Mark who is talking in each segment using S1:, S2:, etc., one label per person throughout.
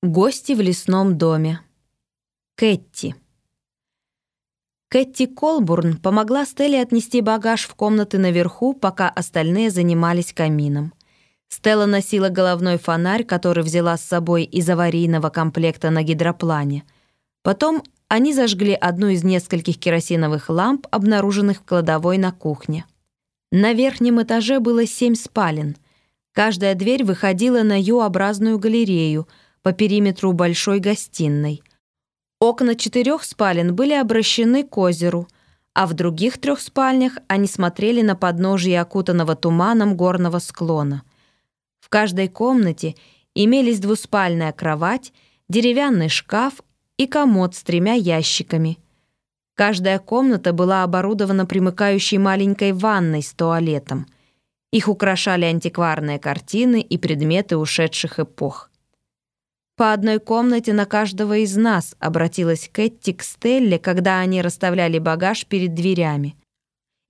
S1: Гости в лесном доме. Кэтти. Кэтти Колбурн помогла Стелле отнести багаж в комнаты наверху, пока остальные занимались камином. Стелла носила головной фонарь, который взяла с собой из аварийного комплекта на гидроплане. Потом они зажгли одну из нескольких керосиновых ламп, обнаруженных в кладовой на кухне. На верхнем этаже было семь спален. Каждая дверь выходила на Ю-образную галерею — по периметру большой гостиной. Окна четырех спален были обращены к озеру, а в других трех спальнях они смотрели на подножие окутанного туманом горного склона. В каждой комнате имелись двуспальная кровать, деревянный шкаф и комод с тремя ящиками. Каждая комната была оборудована примыкающей маленькой ванной с туалетом. Их украшали антикварные картины и предметы ушедших эпох. По одной комнате на каждого из нас обратилась Кэтти к Стелле, когда они расставляли багаж перед дверями.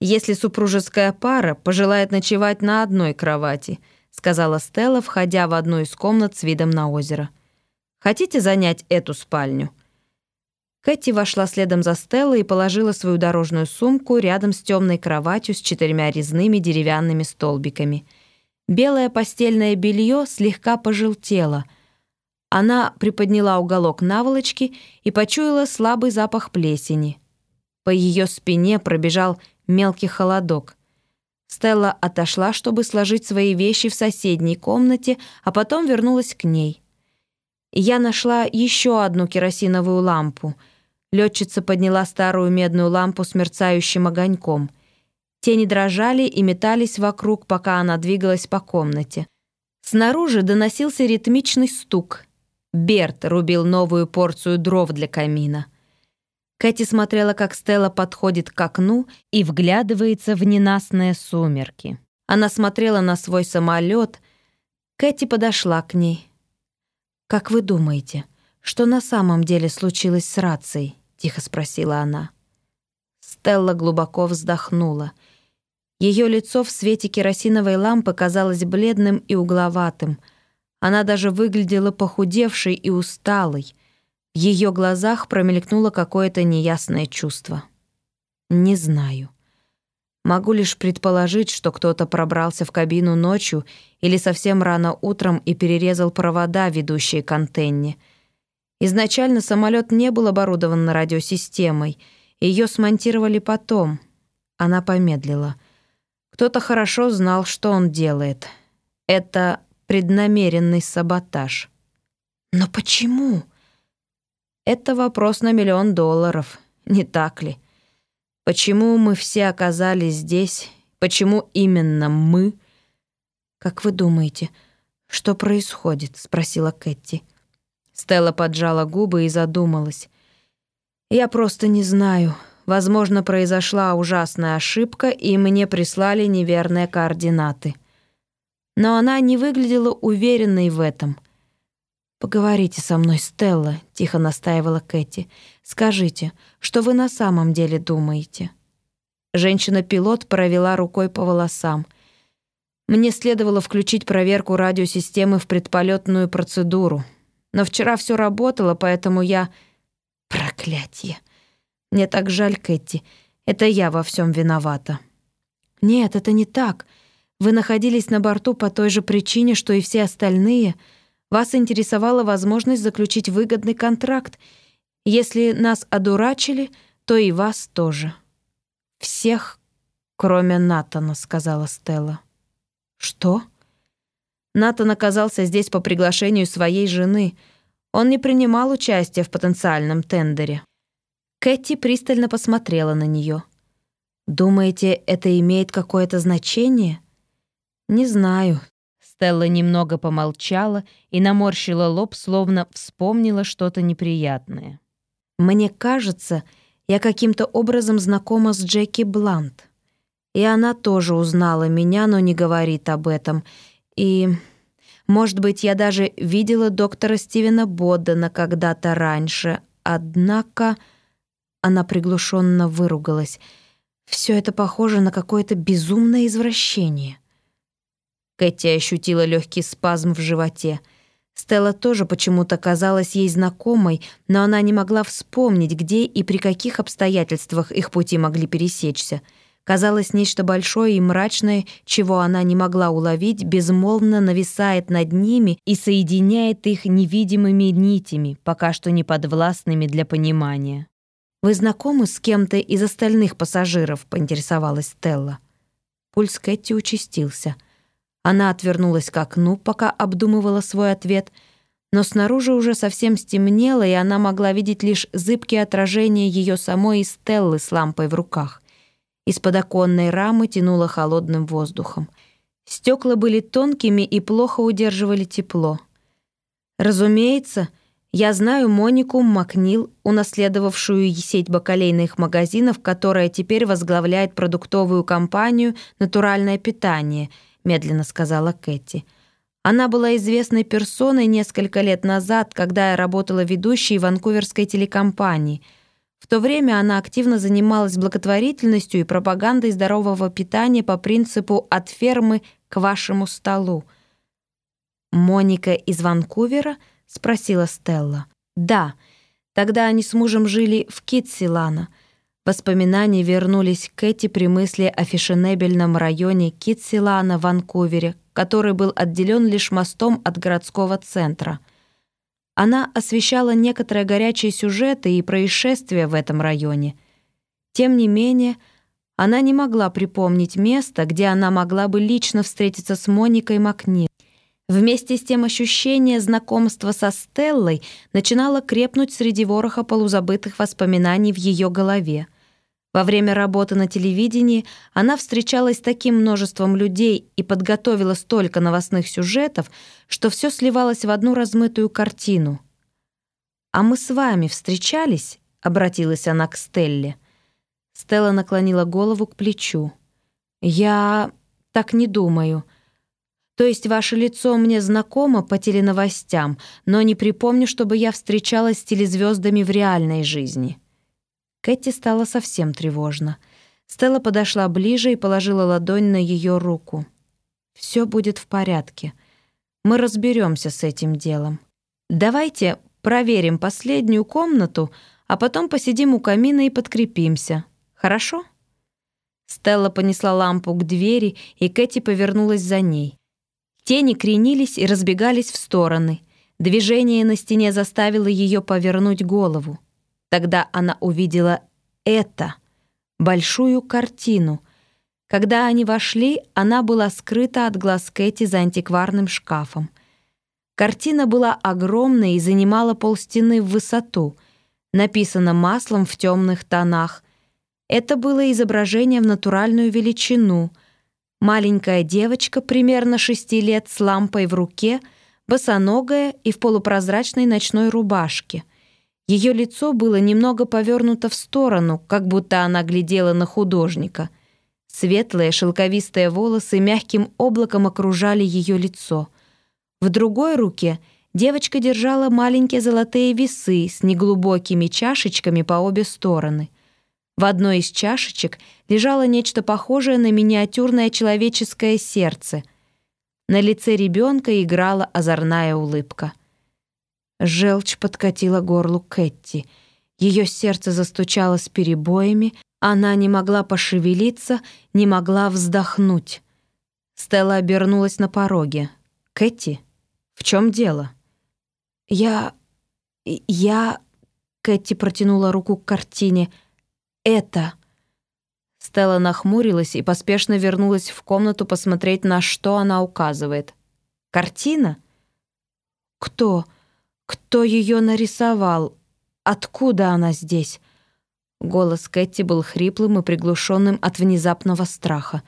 S1: «Если супружеская пара пожелает ночевать на одной кровати», сказала Стелла, входя в одну из комнат с видом на озеро. «Хотите занять эту спальню?» Кэти вошла следом за Стеллой и положила свою дорожную сумку рядом с темной кроватью с четырьмя резными деревянными столбиками. Белое постельное белье слегка пожелтело — она приподняла уголок наволочки и почуяла слабый запах плесени. По ее спине пробежал мелкий холодок. Стелла отошла, чтобы сложить свои вещи в соседней комнате, а потом вернулась к ней. Я нашла еще одну керосиновую лампу. Летчица подняла старую медную лампу с мерцающим огоньком. Тени дрожали и метались вокруг, пока она двигалась по комнате. Снаружи доносился ритмичный стук — Берт рубил новую порцию дров для камина. Кэти смотрела, как Стелла подходит к окну и вглядывается в ненастные сумерки. Она смотрела на свой самолет. Кэти подошла к ней. «Как вы думаете, что на самом деле случилось с рацией?» — тихо спросила она. Стелла глубоко вздохнула. Ее лицо в свете керосиновой лампы казалось бледным и угловатым — она даже выглядела похудевшей и усталой. В ее глазах промелькнуло какое-то неясное чувство. Не знаю. Могу лишь предположить, что кто-то пробрался в кабину ночью или совсем рано утром и перерезал провода, ведущие к антенне. Изначально самолет не был оборудован радиосистемой. Ее смонтировали потом. Она помедлила. Кто-то хорошо знал, что он делает. Это преднамеренный саботаж. Но почему? Это вопрос на миллион долларов, не так ли? Почему мы все оказались здесь? Почему именно мы? Как вы думаете, что происходит? спросила Кэти. Стелла поджала губы и задумалась. Я просто не знаю. Возможно, произошла ужасная ошибка, и мне прислали неверные координаты но она не выглядела уверенной в этом. «Поговорите со мной, Стелла», — тихо настаивала Кэти. «Скажите, что вы на самом деле думаете?» Женщина-пилот провела рукой по волосам. «Мне следовало включить проверку радиосистемы в предполетную процедуру. Но вчера все работало, поэтому я... Проклятье! Мне так жаль, Кэти. Это я во всем виновата». «Нет, это не так», вы находились на борту по той же причине, что и все остальные. Вас интересовала возможность заключить выгодный контракт. Если нас одурачили, то и вас тоже. Всех, кроме Натана, сказала Стелла. Что? Натан оказался здесь по приглашению своей жены. Он не принимал участия в потенциальном тендере. Кэти пристально посмотрела на нее. «Думаете, это имеет какое-то значение?» «Не знаю». Стелла немного помолчала и наморщила лоб, словно вспомнила что-то неприятное. «Мне кажется, я каким-то образом знакома с Джеки Блант. И она тоже узнала меня, но не говорит об этом. И, может быть, я даже видела доктора Стивена Боддена когда-то раньше. Однако...» Она приглушенно выругалась. «Все это похоже на какое-то безумное извращение». Кэти ощутила легкий спазм в животе. Стелла тоже почему-то казалась ей знакомой, но она не могла вспомнить, где и при каких обстоятельствах их пути могли пересечься. Казалось, нечто большое и мрачное, чего она не могла уловить, безмолвно нависает над ними и соединяет их невидимыми нитями, пока что не подвластными для понимания. «Вы знакомы с кем-то из остальных пассажиров?» — поинтересовалась Стелла. Пульс Кэти участился — она отвернулась к окну, пока обдумывала свой ответ, но снаружи уже совсем стемнело, и она могла видеть лишь зыбкие отражения ее самой и Стеллы с лампой в руках. Из-под оконной рамы тянуло холодным воздухом. Стекла были тонкими и плохо удерживали тепло. Разумеется, я знаю Монику Макнил, унаследовавшую сеть бакалейных магазинов, которая теперь возглавляет продуктовую компанию «Натуральное питание», медленно сказала Кэти. Она была известной персоной несколько лет назад, когда я работала ведущей ванкуверской телекомпании. В то время она активно занималась благотворительностью и пропагандой здорового питания по принципу «от фермы к вашему столу». «Моника из Ванкувера?» — спросила Стелла. «Да. Тогда они с мужем жили в Китсилана. Воспоминания вернулись к Кэти при мысли о фешенебельном районе Китсилана в Ванкувере, который был отделен лишь мостом от городского центра. Она освещала некоторые горячие сюжеты и происшествия в этом районе. Тем не менее, она не могла припомнить место, где она могла бы лично встретиться с Моникой Макнил. Вместе с тем ощущение знакомства со Стеллой начинало крепнуть среди вороха полузабытых воспоминаний в ее голове — во время работы на телевидении она встречалась с таким множеством людей и подготовила столько новостных сюжетов, что все сливалось в одну размытую картину. «А мы с вами встречались?» — обратилась она к Стелле. Стелла наклонила голову к плечу. «Я так не думаю. То есть ваше лицо мне знакомо по теленовостям, но не припомню, чтобы я встречалась с телезвездами в реальной жизни». Кэти стало совсем тревожно. Стелла подошла ближе и положила ладонь на ее руку. «Все будет в порядке. Мы разберемся с этим делом. Давайте проверим последнюю комнату, а потом посидим у камина и подкрепимся. Хорошо?» Стелла понесла лампу к двери, и Кэти повернулась за ней. Тени кренились и разбегались в стороны. Движение на стене заставило ее повернуть голову. Тогда она увидела это, большую картину. Когда они вошли, она была скрыта от глаз Кэти за антикварным шкафом. Картина была огромной и занимала полстены в высоту, написана маслом в темных тонах. Это было изображение в натуральную величину. Маленькая девочка примерно шести лет с лампой в руке, босоногая и в полупрозрачной ночной рубашке — ее лицо было немного повернуто в сторону, как будто она глядела на художника. Светлые шелковистые волосы мягким облаком окружали ее лицо. В другой руке девочка держала маленькие золотые весы с неглубокими чашечками по обе стороны. В одной из чашечек лежало нечто похожее на миниатюрное человеческое сердце. На лице ребенка играла озорная улыбка. Желчь подкатила горлу Кэтти. Ее сердце застучало с перебоями, она не могла пошевелиться, не могла вздохнуть. Стелла обернулась на пороге. «Кэти, в чем дело?» «Я... я...» Кэти протянула руку к картине. «Это...» Стелла нахмурилась и поспешно вернулась в комнату посмотреть, на что она указывает. «Картина?» «Кто?» Кто ее нарисовал? Откуда она здесь? Голос Кэти был хриплым и приглушенным от внезапного страха.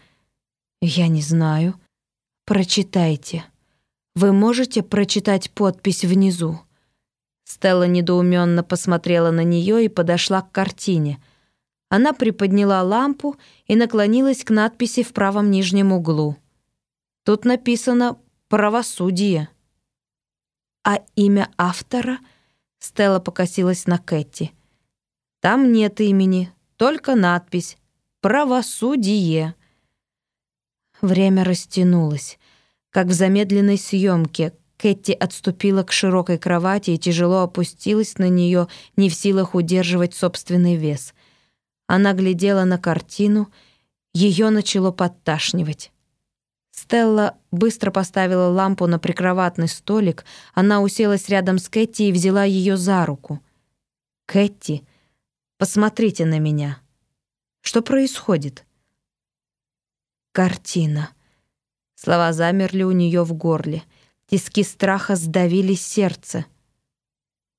S1: «Я не знаю. Прочитайте. Вы можете прочитать подпись внизу?» Стелла недоуменно посмотрела на нее и подошла к картине. Она приподняла лампу и наклонилась к надписи в правом нижнем углу. Тут написано «Правосудие». А имя автора? Стелла покосилась на Кэти. Там нет имени, только надпись «Правосудие». Время растянулось, как в замедленной съемке. Кэти отступила к широкой кровати и тяжело опустилась на нее, не в силах удерживать собственный вес. Она глядела на картину, ее начало подташнивать. Стелла быстро поставила лампу на прикроватный столик, она уселась рядом с Кэти и взяла ее за руку. «Кэти, посмотрите на меня. Что происходит?» «Картина». Слова замерли у нее в горле. Тиски страха сдавили сердце.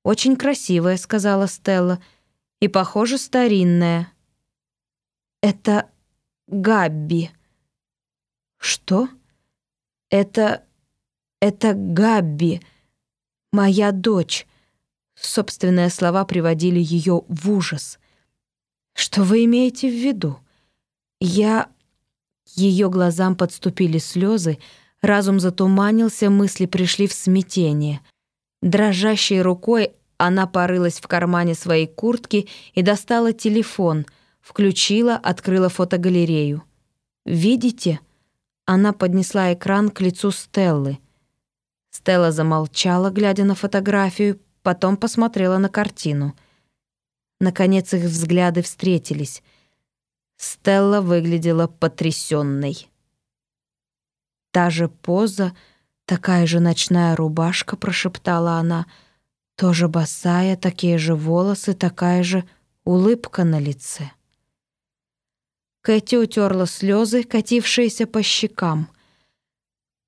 S1: «Очень красивая», — сказала Стелла, — «и, похоже, старинная». «Это Габби». «Что?» «Это... это Габби, моя дочь». Собственные слова приводили ее в ужас. «Что вы имеете в виду? Я...» Ее глазам подступили слезы, Разум затуманился, мысли пришли в смятение. Дрожащей рукой она порылась в кармане своей куртки и достала телефон, включила, открыла фотогалерею. «Видите?» Она поднесла экран к лицу Стеллы. Стелла замолчала, глядя на фотографию, потом посмотрела на картину. Наконец их взгляды встретились. Стелла выглядела потрясенной. Та же поза, такая же ночная рубашка, прошептала она. Тоже босая, такие же волосы, такая же улыбка на лице. Кэти утерла слезы, катившиеся по щекам.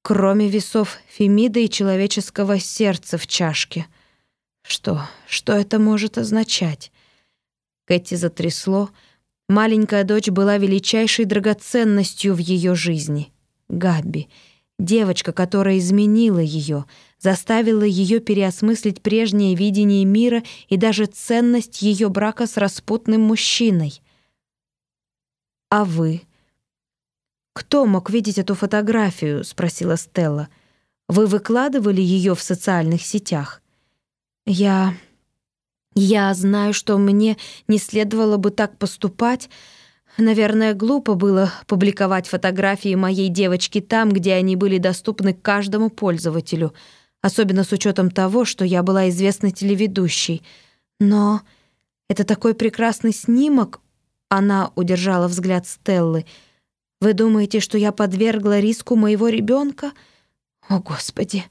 S1: Кроме весов Фемида и человеческого сердца в чашке. Что, что это может означать? Кэти затрясло. Маленькая дочь была величайшей драгоценностью в ее жизни. Габи, девочка, которая изменила ее, заставила ее переосмыслить прежнее видение мира и даже ценность ее брака с распутным мужчиной. «А вы?» «Кто мог видеть эту фотографию?» — спросила Стелла. «Вы выкладывали ее в социальных сетях?» «Я... я знаю, что мне не следовало бы так поступать, Наверное, глупо было публиковать фотографии моей девочки там, где они были доступны каждому пользователю, особенно с учетом того, что я была известной телеведущей. Но это такой прекрасный снимок, она удержала взгляд Стеллы. Вы думаете, что я подвергла риску моего ребенка? О, Господи!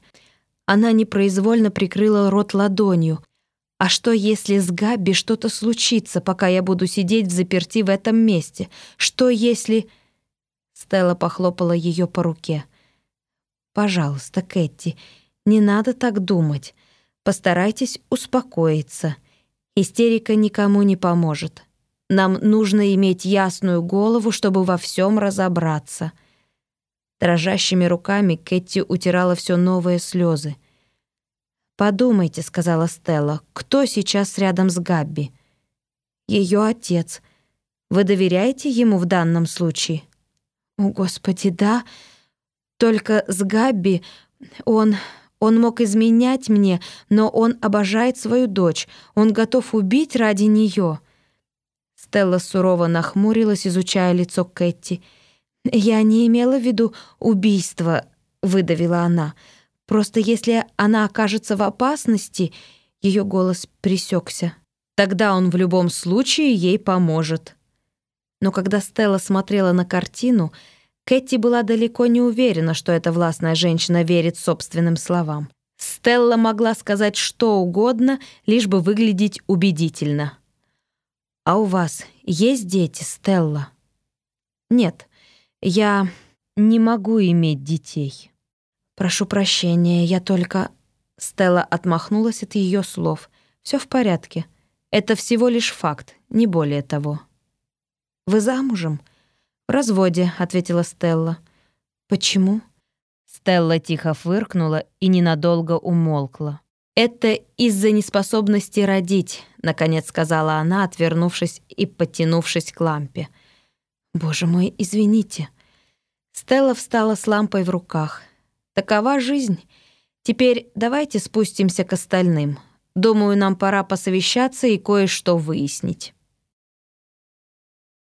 S1: Она непроизвольно прикрыла рот ладонью — а что, если с Габи что-то случится, пока я буду сидеть в заперти в этом месте? Что, если...» Стелла похлопала ее по руке. «Пожалуйста, Кэти, не надо так думать. Постарайтесь успокоиться. Истерика никому не поможет. Нам нужно иметь ясную голову, чтобы во всем разобраться». Дрожащими руками Кэти утирала все новые слезы. «Подумайте», — сказала Стелла, — «кто сейчас рядом с Габби?» Ее отец. Вы доверяете ему в данном случае?» «О, Господи, да. Только с Габби он... Он мог изменять мне, но он обожает свою дочь. Он готов убить ради нее. Стелла сурово нахмурилась, изучая лицо Кэти. «Я не имела в виду убийство», — выдавила она. Просто если она окажется в опасности, ее голос пресекся. Тогда он в любом случае ей поможет. Но когда Стелла смотрела на картину, Кэти была далеко не уверена, что эта властная женщина верит собственным словам. Стелла могла сказать что угодно, лишь бы выглядеть убедительно. «А у вас есть дети, Стелла?» «Нет, я не могу иметь детей». «Прошу прощения, я только...» Стелла отмахнулась от ее слов. Все в порядке. Это всего лишь факт, не более того». «Вы замужем?» «В разводе», — ответила Стелла. «Почему?» Стелла тихо фыркнула и ненадолго умолкла. «Это из-за неспособности родить», — наконец сказала она, отвернувшись и подтянувшись к лампе. «Боже мой, извините». Стелла встала с лампой в руках — Такова жизнь. Теперь давайте спустимся к остальным. Думаю, нам пора посовещаться и кое-что выяснить.